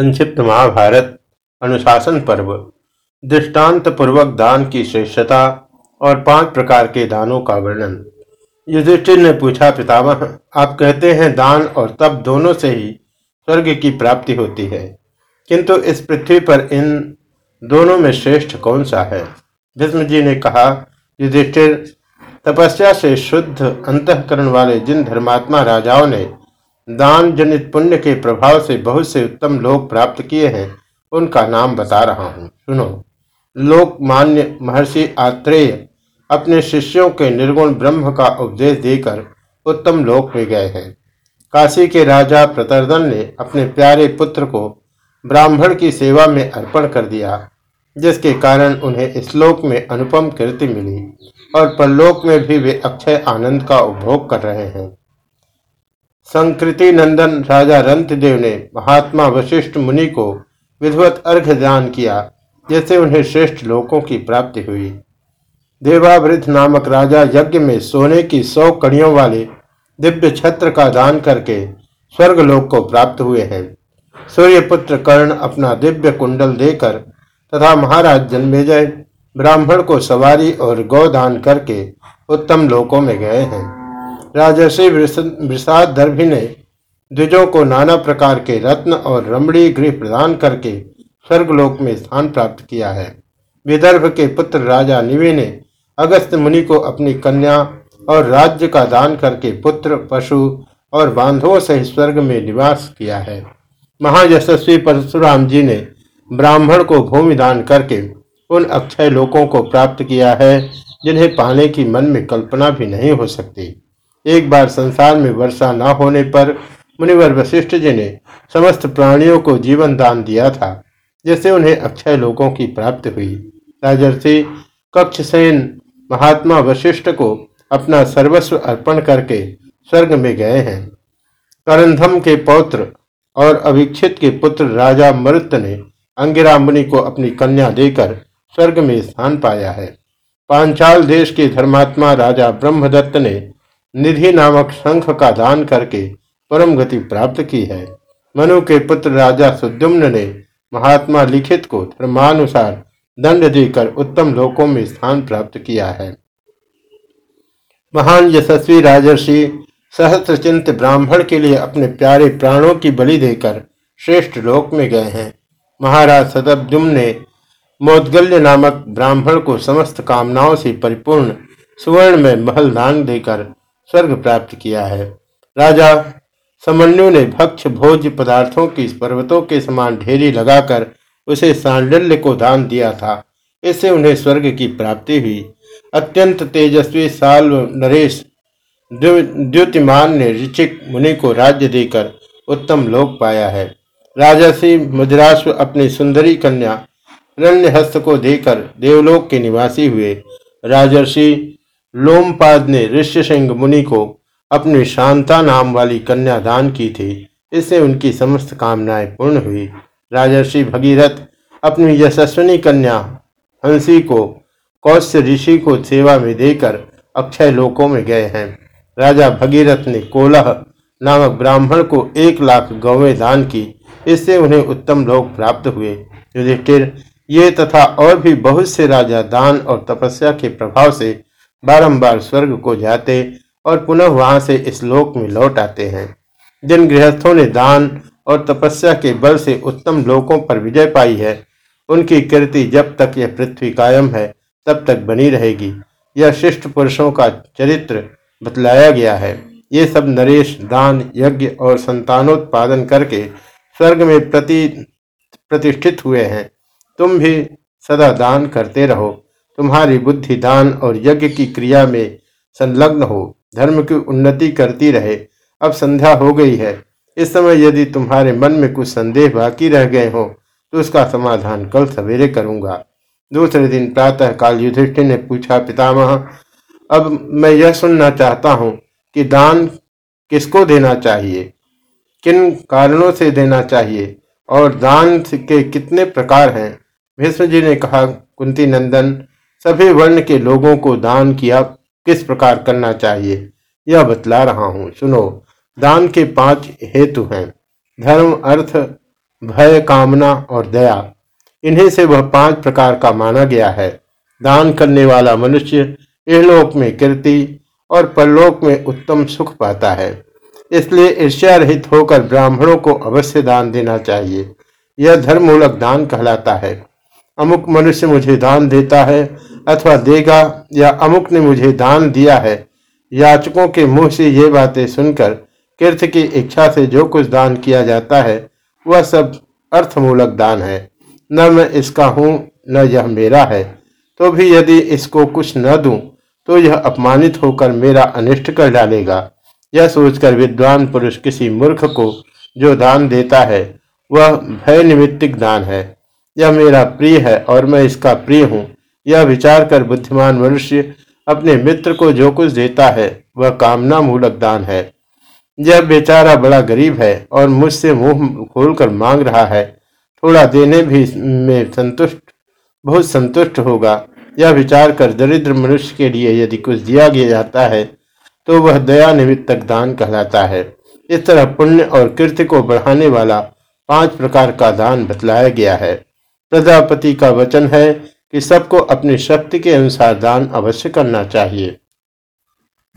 संक्षिप्त महाभारत, अनुशासन पर्व। दृष्टांत पूर्वक दान की श्रेष्ठता और पाँच प्रकार के दानों का वर्णन। युधिष्ठिर ने पूछा, पितामह, आप कहते हैं दान और तप दोनों से ही स्वर्ग की प्राप्ति होती है। किंतु इस पृथ्वी पर इन दोनों में श्रेष्ठ कौन सा है? भीष्म जी ने कहा, युधिष्ठिर, तपस्या से शुद्ध अंतकरण वाले जिन धर्मात्मा राजाओं ने दान जनित पुण्य के प्रभाव से बहुत से उत्तम लोक प्राप्त किए हैं। उनका नाम बता रहा हूँ। सुनो। लोकमान्य महर्षि आत्रेय अपने शिष्यों के निर्गुण ब्रह्म का उपदेश देकर उत्तम लोक में गए हैं। काशी के राजा प्रतरदन ने अपने प्यारे पुत्र को ब्राह्मण की सेवा में अर्पण कर दिया, जिसके कारण उन्हें इस लोक में अनुपम कीर्ति मिली और परलोक में भी वे अक्षय आनंद का उपभोग कर रहे हैं। संकृति नंदन राजा रंतदेव ने महात्मा वशिष्ठ मुनि को विधवत अर्घ दान किया जैसे उन्हें श्रेष्ठ लोकों की प्राप्ति हुई। देवावृत नामक राजा यज्ञ में सोने की सौ कड़ियों वाले दिव्य छत्र का दान करके स्वर्ग लोक को प्राप्त हुए हैं। सूर्यपुत्र कर्ण अपना दिव्य कुंडल देकर तथा महाराज जन्मेजय ब्राह्मण को सवारी और गौदान करके उत्तम लोकों में गए हैं। राजर्षि विषाद दर्भी ने द्विजों को नाना प्रकार के रत्न और रमणी गृह प्रदान करके स्वर्गलोक में स्थान प्राप्त किया है। विदर्भ के पुत्र राजा निवि ने अगस्त मुनि को अपनी कन्या और राज्य का दान करके पुत्र, पशु और बांधवों से स्वर्ग में निवास किया है। महायशस्वी परशुराम जी ने ब्राह्मण को भूमि दान करके उन अक्षय लोकों को प्राप्त किया है, जिन्हें पाने की मन में कल्पना भी नहीं हो सकती। एक बार संसार में वर्षा न होने पर मुनिवर वशिष्ठ जी ने समस्त प्राणियों को जीवन दान दिया था, जिससे उन्हें अक्षय लोगों की प्राप्ति हुई। राजर्षि कक्षसेन महात्मा वशिष्ठ को अपना सर्वस्व अर्पण करके स्वर्ग में गए हैं। करंधम के पौत्र और अभिक्षित के पुत्र राजा मरुत ने अंगिरा मुनि को अपनी कन्या देकर स्वर्ग में स्थान पाया है। पांचाल देश के धर्मात्मा राजा ब्रह्मदत्त ने निधि नामक शंख का दान करके परम गति प्राप्त की है। मनु के पुत्र राजा सुद्युम्न ने महात्मा लिखित को धर्मानुसार दंड देकर उत्तम लोकों में स्थान प्राप्त किया है। महान यशस्वी राजर्षि, सहस्त्रचिंत ब्राह्मण के लिए अपने प्यारे प्राणों की बलि देकर श्रेष्ठ लोक में गए हैं। महाराज सतब्जुम ने मोदगल्य नामक ब्राह्मण को समस्त कामनाओं से परिपूर्ण सुवर्ण में महल दान देकर स्वर्ग प्राप्त किया है। राजा समन्यु ने भक्ष भोज पदार्थों की पर्वतों के समान ढेरी लगाकर उसे सांडल्य को दान दिया था। इससे उन्हें स्वर्ग की प्राप्ति हुई। अत्यंत तेजस्वी साल नरेश द्युतिमान ने ऋचिक मुनि को राज्य देकर उत्तम लोक पाया है। राजसी मुद्राश्व अपनी सुंदरी कन्या रण्यहस्त को देकर देवलोक के निवासी हुए। राजर्षि लोमपाद ने ऋष्य सिंह मुनि को अपनी शांता नाम वाली कन्या दान की थी। इससे उनकी समस्त कामनाएँ पूर्ण हुई। राजर्षि भगीरथ अपनी यशस्विनी कन्या हँसी को, कौश्य ऋषि को सेवा में देकर अक्षय लोकों में गए हैं। राजा भगीरथ ने कोलह नामक ब्राह्मण को एक लाख गौवें दान की। इससे उन्हें उत्तम लोक प्राप्त हुए। युधिष्ठिर, ये तथा और भी बहुत से राजा दान और तपस्या के प्रभाव से बारंबार स्वर्ग को जाते और पुनः वहाँ से इस लोक में लौट आते हैं। जिन गृहस्थों ने दान और तपस्या के बल से उत्तम लोकों पर विजय पाई है, उनकी कृति जब तक यह पृथ्वी कायम है, तब तक बनी रहेगी। यह शिष्ट पुरुषों का चरित्र बतलाया गया है। ये सब नरेश, दान, यज्ञ और संतानोत्पादन करके स्वर्ग में प्रति, प्रतिष्ठित हुए हैं। तुम भी सदा दान करते रहो। तुम्हारी बुद्धि दान और यज्ञ की क्रिया में संलग्न हो, धर्म की उन्नति करती रहे। अब संध्या हो गई है। इस समय यदि तुम्हारे मन में कुछ संदेह बाकी रह गए हो तो उसका समाधान कल सवेरे करूँगा। दूसरे दिन प्रातः काल युधिष्ठिर ने पूछा, पितामह, अब मैं यह सुनना चाहता हूँ कि दान किसको देना चाहिए? किन कारणों से देना चाहिए? और दान के कितने प्रकार हैं? भीष्म जी ने कहा, कुंती नंदन सभी वर्ण के लोगों को दान किया, किस प्रकार करना चाहिए? यह बतला रहा हूँ। सुनो, दान के पाँच हेतु हैं। धर्म, अर्थ, भय, कामना और दया। इन्हीं से वह पाँच प्रकार का माना गया है। दान करने वाला मनुष्य इहलोक में कीर्ति और परलोक में उत्तम सुख पाता है। इसलिए ईर्ष्या रहित होकर ब्राह्मणों को अवश्य दान देना चाहिए। यह धर्ममूलक दान कहलाता है। अमुक मनुष्य मुझे दान देता है अथवा देगा, या अमुक ने मुझे दान दिया है। याचकों के मुँह से ये बातें सुनकर तीर्थ की इच्छा से जो कुछ दान किया जाता है, वह सब अर्थमूलक दान है। न मैं इसका हूँ, न यह मेरा है। तो भी यदि इसको कुछ न दूँ तो यह अपमानित होकर मेरा अनिष्ट कर डालेगा। यह सोचकर विद्वान पुरुष किसी मूर्ख को जो दान देता है, वह भय निमित्तिक दान है। यह मेरा प्रिय है और मैं इसका प्रिय हूँ। यह विचार कर बुद्धिमान मनुष्य अपने मित्र को जो कुछ देता है, वह कामना मूलक दान है। यह बेचारा बड़ा गरीब है और मुझसे मुँह खोलकर मांग रहा है। थोड़ा देने भी में संतुष्ट, बहुत संतुष्ट होगा। यह विचार कर दरिद्र मनुष्य के लिए यदि कुछ दिया गया जाता है तो वह दया निमित्तक दान कहलाता है। इस तरह पुण्य और कीर्ति को बढ़ाने वाला पाँच प्रकार का दान बतलाया गया है। प्रजापति का वचन है कि सबको अपनी शक्ति के अनुसार दान अवश्य करना चाहिए।